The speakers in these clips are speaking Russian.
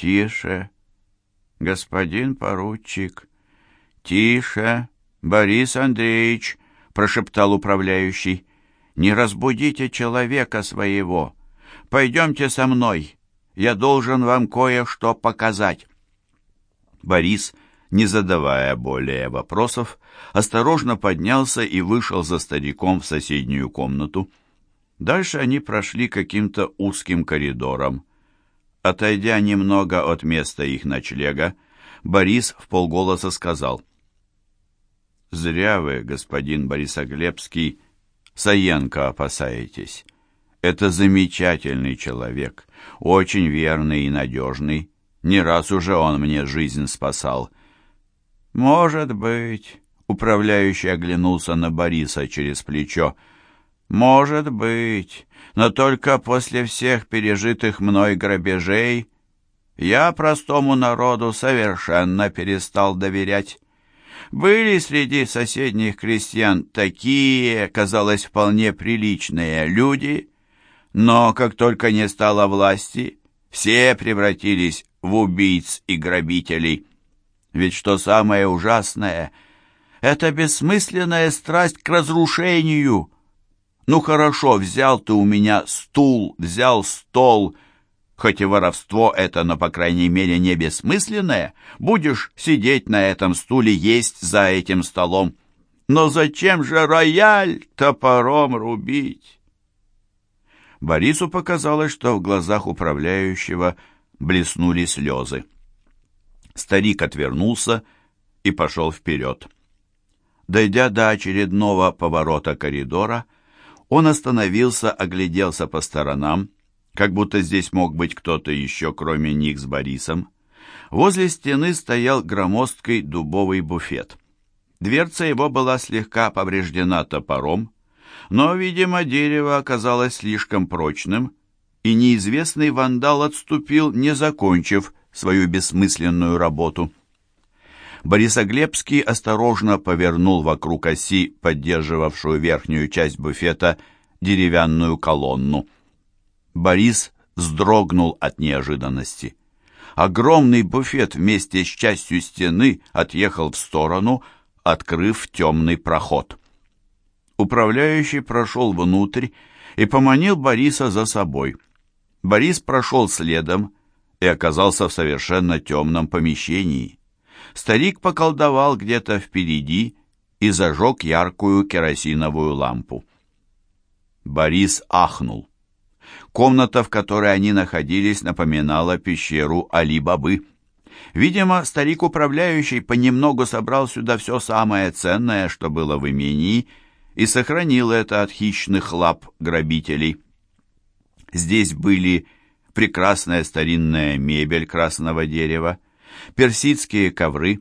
«Тише, господин поручик, тише, Борис Андреевич», — прошептал управляющий. «Не разбудите человека своего. Пойдемте со мной. Я должен вам кое-что показать». Борис, не задавая более вопросов, осторожно поднялся и вышел за стариком в соседнюю комнату. Дальше они прошли каким-то узким коридором. Отойдя немного от места их ночлега, Борис в полголоса сказал. «Зря вы, господин Борисоглебский, Саенко опасаетесь. Это замечательный человек, очень верный и надежный. Не раз уже он мне жизнь спасал». «Может быть», — управляющий оглянулся на Бориса через плечо, — «Может быть, но только после всех пережитых мной грабежей я простому народу совершенно перестал доверять. Были среди соседних крестьян такие, казалось, вполне приличные люди, но как только не стало власти, все превратились в убийц и грабителей. Ведь что самое ужасное, это бессмысленная страсть к разрушению — ну хорошо, взял ты у меня стул, взял стол. Хоть и воровство это, но, по крайней мере, не бессмысленное. Будешь сидеть на этом стуле, есть за этим столом. Но зачем же рояль топором рубить? Борису показалось, что в глазах управляющего блеснули слезы. Старик отвернулся и пошел вперед. Дойдя до очередного поворота коридора, он остановился, огляделся по сторонам, как будто здесь мог быть кто-то еще, кроме них с Борисом. Возле стены стоял громоздкий дубовый буфет. Дверца его была слегка повреждена топором, но, видимо, дерево оказалось слишком прочным, и неизвестный вандал отступил, не закончив свою бессмысленную работу. Борисоглебский осторожно повернул вокруг оси, поддерживавшую верхнюю часть буфета, деревянную колонну. Борис вздрогнул от неожиданности. Огромный буфет вместе с частью стены отъехал в сторону, открыв темный проход. Управляющий прошел внутрь и поманил Бориса за собой. Борис прошел следом и оказался в совершенно темном помещении. Старик поколдовал где-то впереди и зажег яркую керосиновую лампу. Борис ахнул. Комната, в которой они находились, напоминала пещеру Али-Бабы. Видимо, старик-управляющий понемногу собрал сюда все самое ценное, что было в имении, и сохранил это от хищных лап грабителей. Здесь были прекрасная старинная мебель красного дерева, персидские ковры,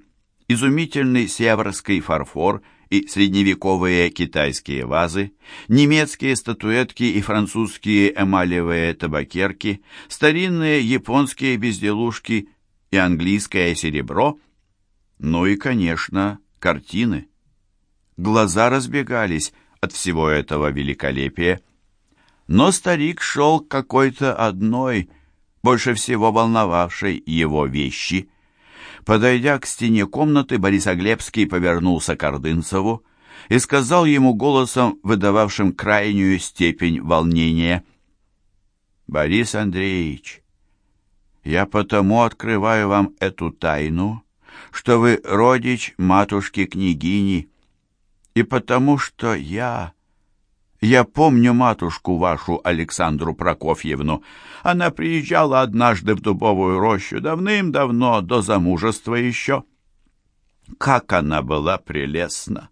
изумительный северский фарфор и средневековые китайские вазы, немецкие статуэтки и французские эмалевые табакерки, старинные японские безделушки и английское серебро, ну и, конечно, картины. Глаза разбегались от всего этого великолепия. Но старик шел к какой-то одной, больше всего волновавшей его вещи – Подойдя к стене комнаты, Борисоглебский повернулся к Ордынцеву и сказал ему голосом, выдававшим крайнюю степень волнения. «Борис Андреевич, я потому открываю вам эту тайну, что вы родич матушки-княгини, и потому что я я помню матушку вашу, Александру Прокофьевну. Она приезжала однажды в дубовую рощу давным-давно, до замужества еще. Как она была прелестна!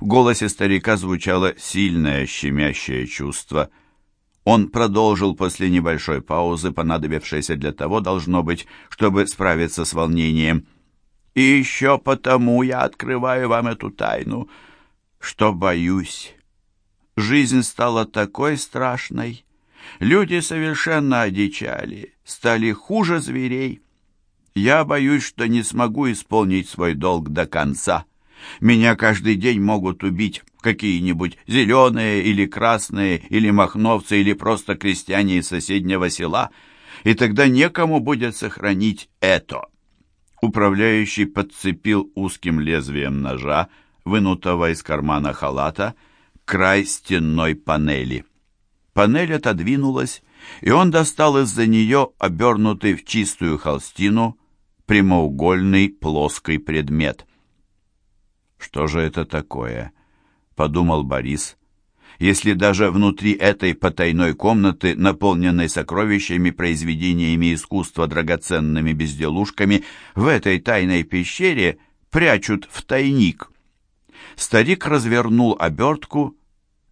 В голосе старика звучало сильное щемящее чувство. Он продолжил после небольшой паузы, понадобившейся для того, должно быть, чтобы справиться с волнением. «И еще потому я открываю вам эту тайну, что боюсь». Жизнь стала такой страшной. Люди совершенно одичали, стали хуже зверей. Я боюсь, что не смогу исполнить свой долг до конца. Меня каждый день могут убить какие-нибудь зеленые или красные, или махновцы, или просто крестьяне из соседнего села. и тогда некому будет сохранить это. Управляющий подцепил узким лезвием ножа, вынутого из кармана халата, край стенной панели. Панель отодвинулась, и он достал из-за нее обернутый в чистую холстину прямоугольный плоский предмет. «Что же это такое?» — подумал Борис. «Если даже внутри этой потайной комнаты, наполненной сокровищами, произведениями искусства, драгоценными безделушками, в этой тайной пещере прячут в тайник». Старик развернул обертку,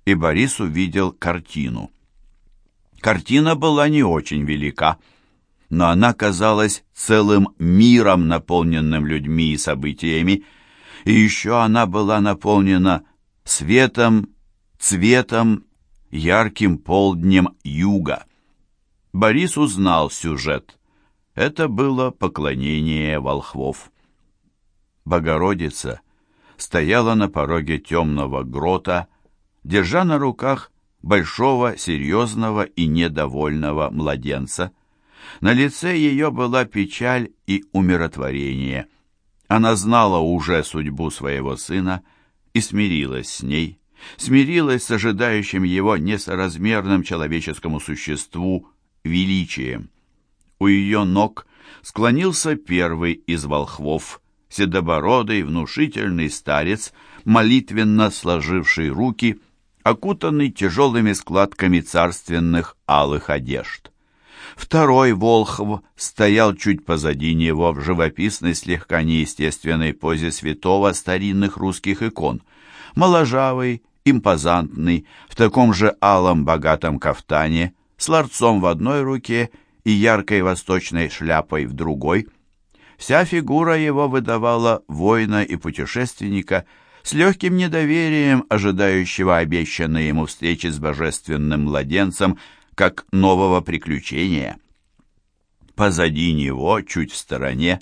и Борис увидел картину. Картина была не очень велика, но она казалась целым миром, наполненным людьми и событиями, и еще она была наполнена светом, цветом, ярким полднем юга. Борис узнал сюжет. Это было поклонение волхвов. Богородица стояла на пороге темного грота, держа на руках большого, серьезного и недовольного младенца. На лице ее была печаль и умиротворение. Она знала уже судьбу своего сына и смирилась с ней, смирилась с ожидающим его несоразмерным человеческому существу величием. У ее ног склонился первый из волхвов, седобородый, внушительный старец, молитвенно сложивший руки, окутанный тяжелыми складками царственных алых одежд. Второй Волхв стоял чуть позади него в живописной, слегка неестественной позе святого старинных русских икон. Моложавый, импозантный, в таком же алом богатом кафтане, с ларцом в одной руке и яркой восточной шляпой в другой. Вся фигура его выдавала воина и путешественника с легким недоверием, ожидающего обещанной ему встречи с божественным младенцем – как нового приключения. Позади него, чуть в стороне,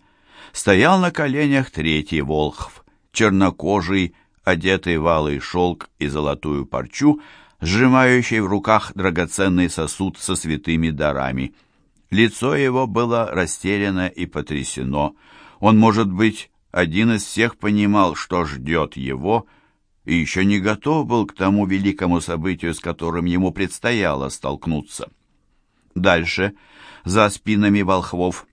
стоял на коленях третий волхв, чернокожий, одетый в алый шелк и золотую парчу, сжимающий в руках драгоценный сосуд со святыми дарами. Лицо его было растеряно и потрясено. Он, может быть, один из всех понимал, что ждет его, и еще не готов был к тому великому событию, с которым ему предстояло столкнуться. Дальше, за спинами волхвов,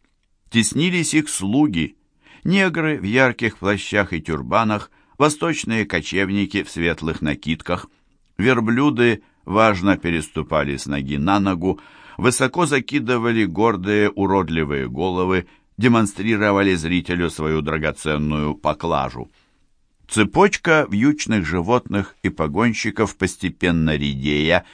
теснились их слуги, негры в ярких плащах и тюрбанах, восточные кочевники в светлых накидках, верблюды важно переступали с ноги на ногу, высоко закидывали гордые уродливые головы, демонстрировали зрителю свою драгоценную поклажу. Цепочка вьючных животных и погонщиков постепенно редея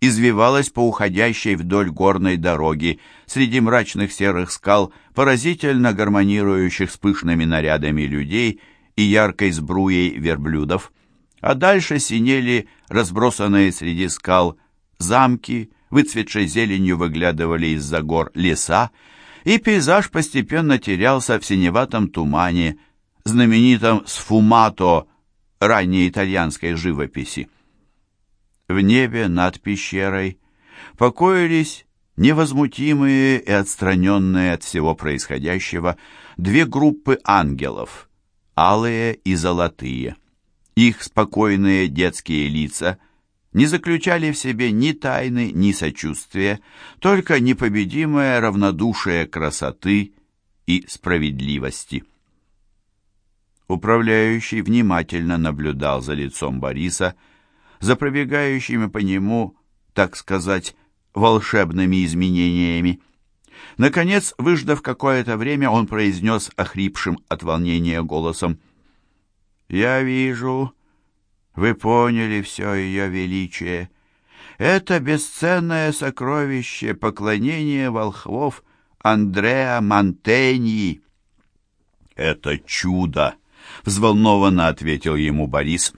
извивалась по уходящей вдоль горной дороги среди мрачных серых скал, поразительно гармонирующих с пышными нарядами людей и яркой сбруей верблюдов. А дальше синели разбросанные среди скал замки, выцветшей зеленью выглядывали из-за гор леса, и пейзаж постепенно терялся в синеватом тумане, знаменитом сфумато ранней итальянской живописи. В небе над пещерой покоились невозмутимые и отстраненные от всего происходящего две группы ангелов, алые и золотые. Их спокойные детские лица не заключали в себе ни тайны, ни сочувствия, только непобедимое равнодушие красоты и справедливости. Управляющий внимательно наблюдал за лицом Бориса, за пробегающими по нему, так сказать, волшебными изменениями. Наконец, выждав какое-то время, он произнес охрипшим от волнения голосом. «Я вижу, вы поняли все ее величие. Это бесценное сокровище поклонения волхвов Андреа Монтеньи». «Это чудо!» — взволнованно ответил ему Борис.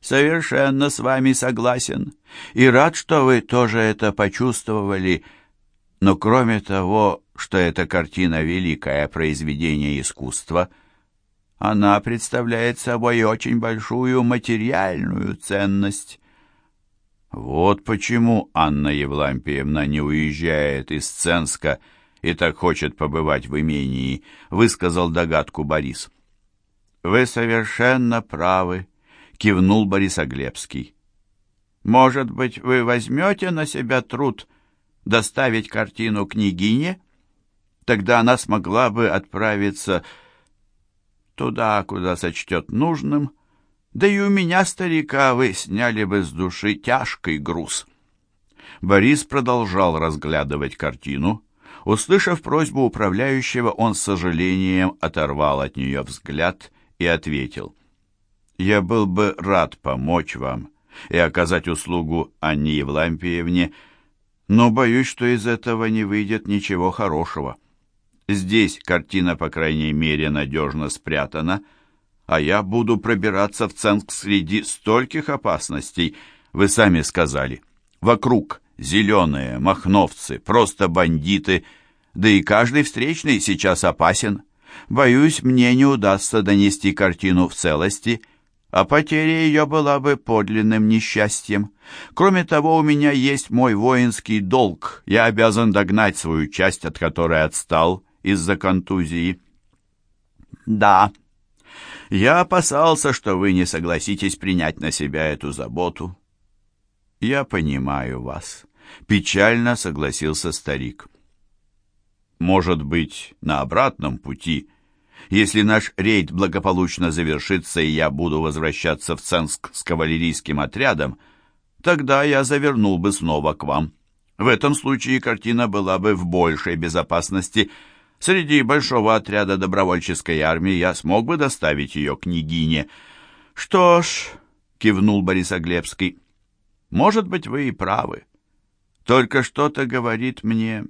«Совершенно с вами согласен, и рад, что вы тоже это почувствовали. Но кроме того, что эта картина — великое произведение искусства, она представляет собой очень большую материальную ценность». Вот почему Анна Евлампиевна не уезжает из Ценска и так хочет побывать в имении, высказал догадку Борис. Вы совершенно правы, кивнул Борис Оглебский. Может быть, вы возьмете на себя труд доставить картину княгине? Тогда она смогла бы отправиться туда, куда сочтет нужным, да и у меня, старика, вы сняли бы с души тяжкий груз. Борис продолжал разглядывать картину. Услышав просьбу управляющего, он с сожалением оторвал от нее взгляд и ответил. «Я был бы рад помочь вам и оказать услугу Анне Евлампиевне, но боюсь, что из этого не выйдет ничего хорошего. Здесь картина, по крайней мере, надежно спрятана, — а я буду пробираться в Ценск среди стольких опасностей, вы сами сказали. Вокруг зеленые, махновцы, просто бандиты, да и каждый встречный сейчас опасен. Боюсь, мне не удастся донести картину в целости, а потеря ее была бы подлинным несчастьем. Кроме того, у меня есть мой воинский долг. Я обязан догнать свою часть, от которой отстал из-за контузии. Да, я опасался, что вы не согласитесь принять на себя эту заботу. Я понимаю вас. Печально согласился старик. Может быть, на обратном пути, если наш рейд благополучно завершится и я буду возвращаться в Ценск с кавалерийским отрядом, тогда я завернул бы снова к вам. В этом случае картина была бы в большей безопасности, Среди большого отряда добровольческой армии я смог бы доставить ее княгине. Что ж, кивнул Борисоглебский, может быть, вы и правы. Только что-то говорит мне,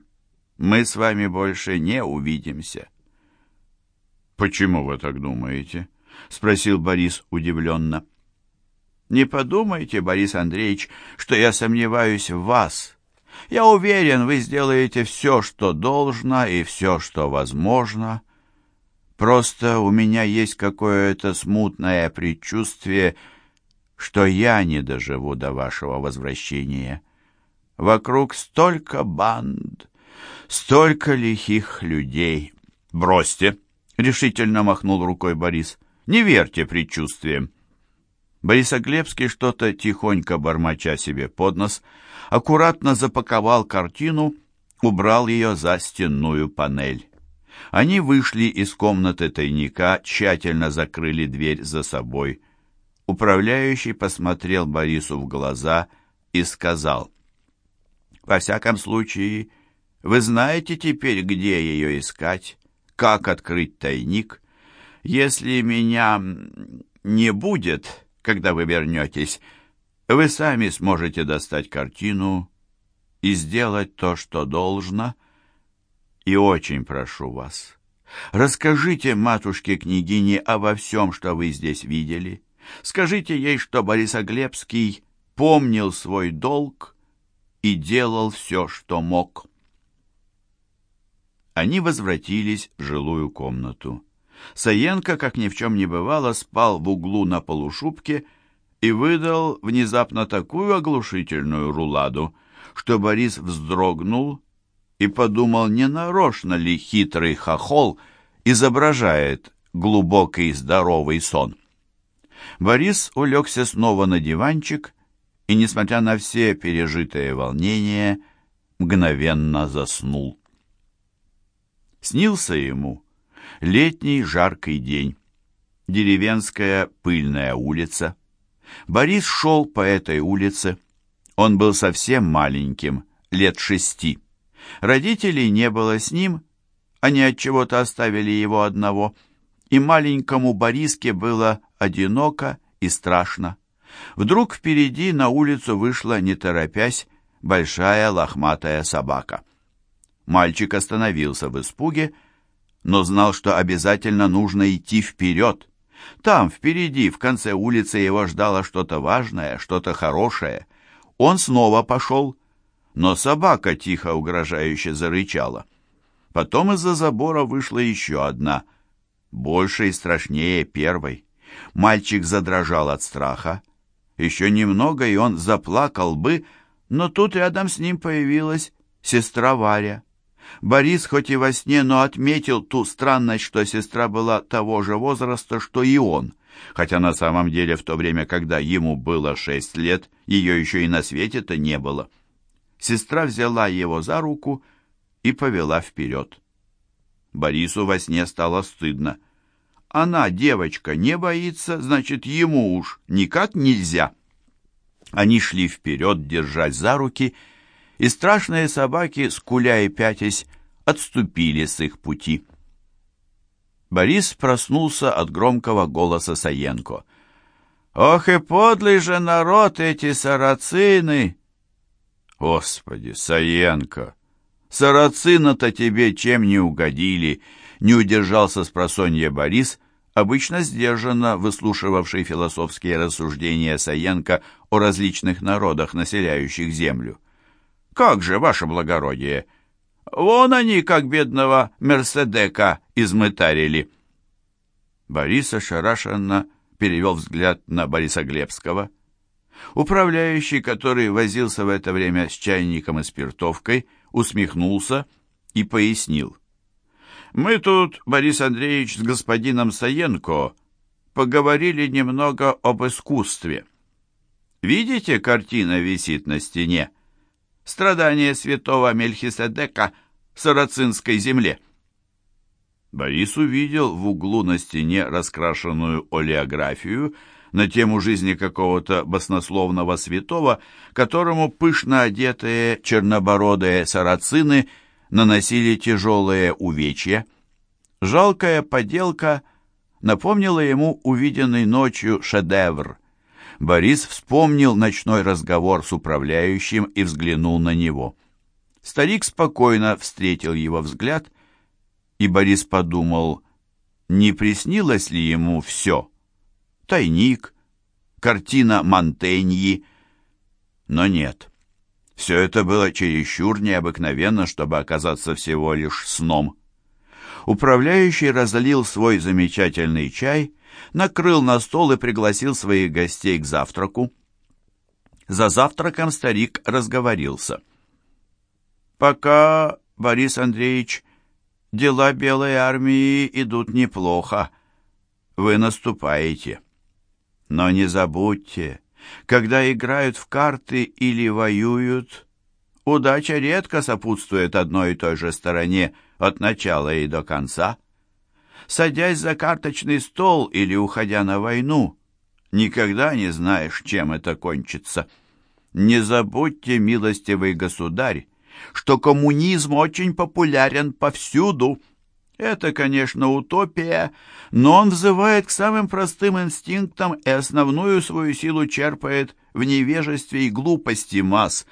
мы с вами больше не увидимся. Почему вы так думаете? Спросил Борис удивленно. Не подумайте, Борис Андреевич, что я сомневаюсь в вас, я уверен, вы сделаете все, что должно, и все, что возможно. Просто у меня есть какое-то смутное предчувствие, что я не доживу до вашего возвращения. Вокруг столько банд, столько лихих людей. Бросьте, — решительно махнул рукой Борис. Не верьте предчувствиям. Борисоглебский что-то тихонько бормоча себе под нос — аккуратно запаковал картину, убрал ее за стенную панель. Они вышли из комнаты тайника, тщательно закрыли дверь за собой. Управляющий посмотрел Борису в глаза и сказал, «Во всяком случае, вы знаете теперь, где ее искать, как открыть тайник. Если меня не будет, когда вы вернетесь, вы сами сможете достать картину и сделать то, что должно. И очень прошу вас, расскажите матушке-княгине обо всем, что вы здесь видели. Скажите ей, что Борисоглебский помнил свой долг и делал все, что мог. Они возвратились в жилую комнату. Саенко, как ни в чем не бывало, спал в углу на полушубке, и выдал внезапно такую оглушительную руладу, что Борис вздрогнул и подумал, не нарочно ли хитрый хохол изображает глубокий здоровый сон. Борис улегся снова на диванчик и, несмотря на все пережитые волнения, мгновенно заснул. Снился ему летний жаркий день, деревенская пыльная улица — Борис шел по этой улице. Он был совсем маленьким, лет шести. Родителей не было с ним, они от чего-то оставили его одного, и маленькому Бориске было одиноко и страшно. Вдруг впереди на улицу вышла, не торопясь, большая лохматая собака. Мальчик остановился в испуге, но знал, что обязательно нужно идти вперед. Там, впереди, в конце улицы его ждало что-то важное, что-то хорошее. Он снова пошел, но собака тихо угрожающе зарычала. Потом из-за забора вышла еще одна, больше и страшнее первой. Мальчик задрожал от страха. Еще немного, и он заплакал бы, но тут рядом с ним появилась сестра Варя. Борис хоть и во сне, но отметил ту странность, что сестра была того же возраста, что и он, хотя на самом деле в то время, когда ему было шесть лет, ее еще и на свете-то не было. Сестра взяла его за руку и повела вперед. Борису во сне стало стыдно. Она, девочка, не боится, значит, ему уж никак нельзя. Они шли вперед, держась за руки, и страшные собаки, скуля и пятясь, отступили с их пути. Борис проснулся от громкого голоса Саенко. «Ох и подлый же народ эти сарацины!» «Господи, Саенко! Сарацины-то тебе чем не угодили!» Не удержался с просонья Борис, обычно сдержанно выслушивавший философские рассуждения Саенко о различных народах, населяющих землю. «Как же, ваше благородие! Вон они, как бедного Мерседека, измытарили!» Борис ошарашенно перевел взгляд на Бориса Глебского. Управляющий, который возился в это время с чайником и спиртовкой, усмехнулся и пояснил. Мы тут, Борис Андреевич, с господином Саенко поговорили немного об искусстве. Видите, картина висит на стене? Страдания святого Мельхиседека в Сарацинской земле. Борис увидел в углу на стене раскрашенную олеографию на тему жизни какого-то баснословного святого, которому пышно одетые чернобородые сарацины – наносили тяжелые увечья. Жалкая поделка напомнила ему увиденный ночью шедевр. Борис вспомнил ночной разговор с управляющим и взглянул на него. Старик спокойно встретил его взгляд, и Борис подумал, не приснилось ли ему все? Тайник, картина Монтеньи, но нет. Все это было чересчур необыкновенно, чтобы оказаться всего лишь сном. Управляющий разлил свой замечательный чай, накрыл на стол и пригласил своих гостей к завтраку. За завтраком старик разговорился. «Пока, Борис Андреевич, дела Белой армии идут неплохо. Вы наступаете. Но не забудьте, когда играют в карты или воюют, удача редко сопутствует одной и той же стороне от начала и до конца. Садясь за карточный стол или уходя на войну, никогда не знаешь, чем это кончится. Не забудьте, милостивый государь, что коммунизм очень популярен повсюду – это, конечно, утопия, но он взывает к самым простым инстинктам и основную свою силу черпает в невежестве и глупости масс.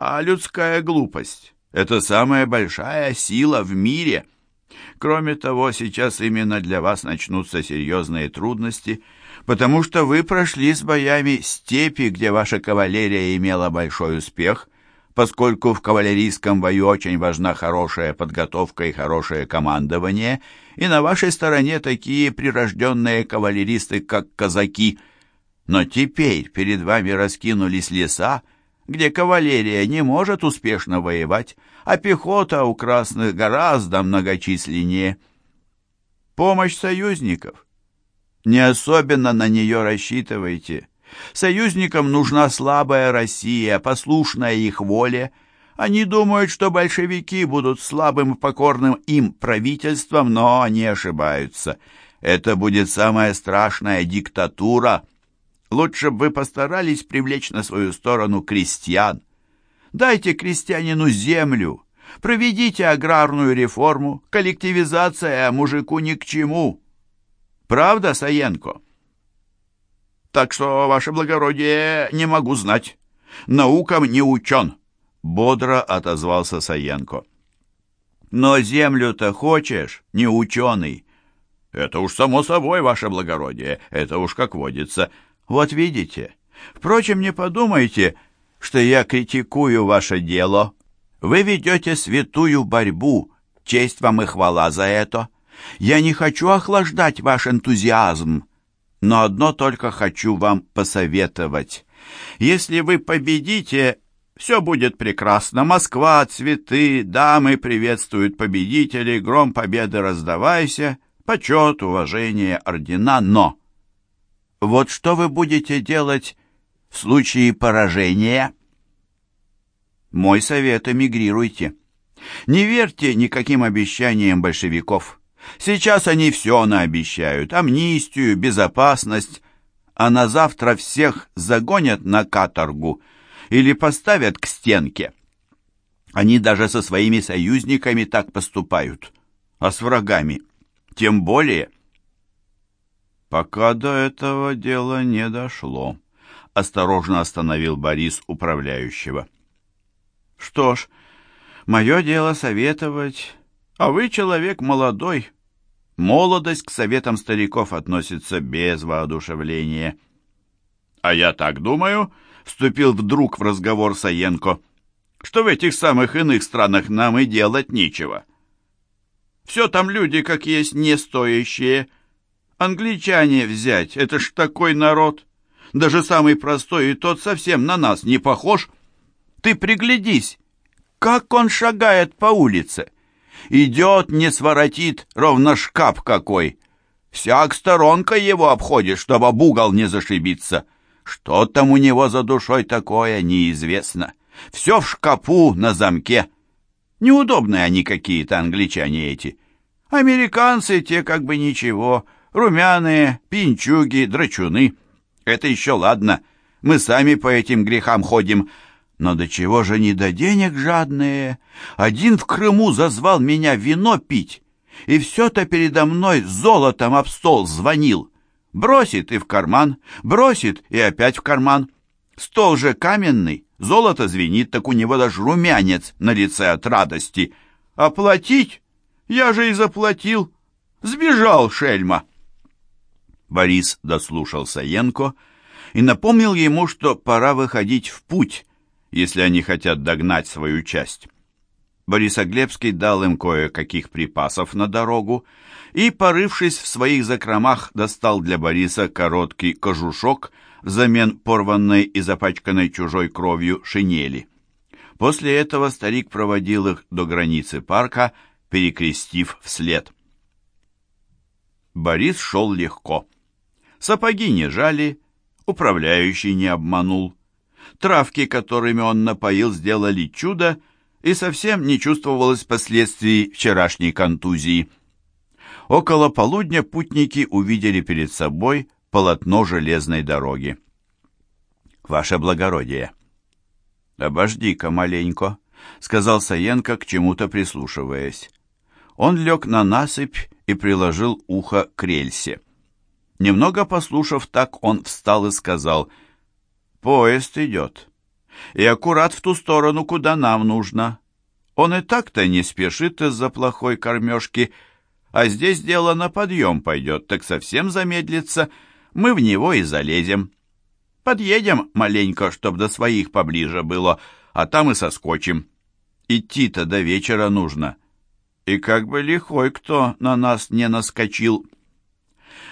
А людская глупость — это самая большая сила в мире. Кроме того, сейчас именно для вас начнутся серьезные трудности, потому что вы прошли с боями степи, где ваша кавалерия имела большой успех — поскольку в кавалерийском бою очень важна хорошая подготовка и хорошее командование, и на вашей стороне такие прирожденные кавалеристы, как казаки. Но теперь перед вами раскинулись леса, где кавалерия не может успешно воевать, а пехота у красных гораздо многочисленнее. Помощь союзников. Не особенно на нее рассчитывайте. Союзникам нужна слабая Россия, послушная их воле. Они думают, что большевики будут слабым и покорным им правительством, но они ошибаются. Это будет самая страшная диктатура. Лучше бы вы постарались привлечь на свою сторону крестьян. Дайте крестьянину землю, проведите аграрную реформу, коллективизация мужику ни к чему. Правда, Саенко?» Так что, ваше благородие, не могу знать. Наукам не учен, — бодро отозвался Саенко. Но землю-то хочешь, не ученый. Это уж само собой, ваше благородие, это уж как водится. Вот видите. Впрочем, не подумайте, что я критикую ваше дело. Вы ведете святую борьбу, честь вам и хвала за это. Я не хочу охлаждать ваш энтузиазм, но одно только хочу вам посоветовать. Если вы победите, все будет прекрасно. Москва, цветы, дамы приветствуют победителей, гром победы раздавайся, почет, уважение, ордена, но... Вот что вы будете делать в случае поражения? Мой совет — эмигрируйте. Не верьте никаким обещаниям большевиков. Сейчас они все наобещают. Амнистию, безопасность. А на завтра всех загонят на каторгу или поставят к стенке. Они даже со своими союзниками так поступают. А с врагами тем более. Пока до этого дела не дошло, осторожно остановил Борис управляющего. Что ж, мое дело советовать, а вы человек молодой. Молодость к советам стариков относится без воодушевления. А я так думаю, вступил вдруг в разговор Саенко, что в этих самых иных странах нам и делать нечего. Все там люди, как есть, не стоящие. Англичане взять, это ж такой народ. Даже самый простой и тот совсем на нас не похож. Ты приглядись, как он шагает по улице. Идет, не своротит, ровно шкаф какой. Всяк сторонка его обходит, чтобы об угол не зашибиться. Что там у него за душой такое, неизвестно. Все в шкапу на замке. Неудобные они какие-то, англичане эти. Американцы те как бы ничего, румяные, пинчуги, драчуны. Это еще ладно, мы сами по этим грехам ходим. Но до чего же не до денег жадные? Один в Крыму зазвал меня вино пить, и все-то передо мной золотом об стол звонил. Бросит и в карман, бросит и опять в карман. Стол же каменный, золото звенит, так у него даже румянец на лице от радости. Оплатить? Я же и заплатил. Сбежал шельма. Борис дослушал Саенко и напомнил ему, что пора выходить в путь, если они хотят догнать свою часть. Борисоглебский дал им кое-каких припасов на дорогу и, порывшись в своих закромах, достал для Бориса короткий кожушок взамен порванной и запачканной чужой кровью шинели. После этого старик проводил их до границы парка, перекрестив вслед. Борис шел легко. Сапоги не жали, управляющий не обманул. Травки, которыми он напоил, сделали чудо, и совсем не чувствовалось последствий вчерашней контузии. Около полудня путники увидели перед собой полотно железной дороги. «Ваше благородие!» «Обожди-ка маленько», — сказал Саенко, к чему-то прислушиваясь. Он лег на насыпь и приложил ухо к рельсе. Немного послушав так, он встал и сказал, «Поезд идет, и аккурат в ту сторону, куда нам нужно. Он и так-то не спешит из-за плохой кормежки, а здесь дело на подъем пойдет, так совсем замедлится, мы в него и залезем. Подъедем маленько, чтоб до своих поближе было, а там и соскочим. Идти-то до вечера нужно. И как бы лихой кто на нас не наскочил».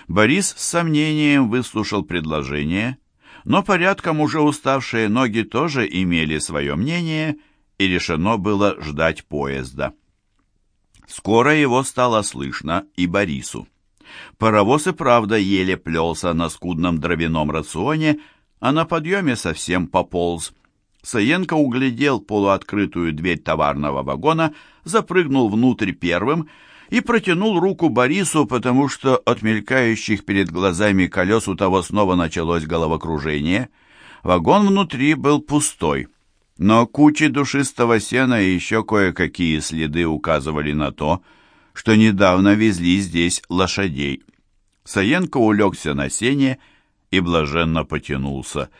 Борис с сомнением выслушал предложение, но порядком уже уставшие ноги тоже имели свое мнение, и решено было ждать поезда. Скоро его стало слышно и Борису. Паровоз и правда еле плелся на скудном дровяном рационе, а на подъеме совсем пополз. Саенко углядел полуоткрытую дверь товарного вагона, запрыгнул внутрь первым и протянул руку Борису, потому что от мелькающих перед глазами колес у того снова началось головокружение. Вагон внутри был пустой, но кучи душистого сена и еще кое-какие следы указывали на то, что недавно везли здесь лошадей. Саенко улегся на сене и блаженно потянулся.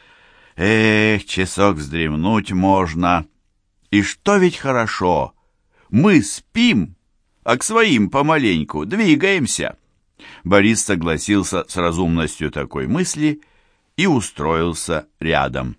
«Эх, часок вздремнуть можно! И что ведь хорошо! Мы спим!» А к своим помаленьку двигаемся». Борис согласился с разумностью такой мысли и устроился рядом.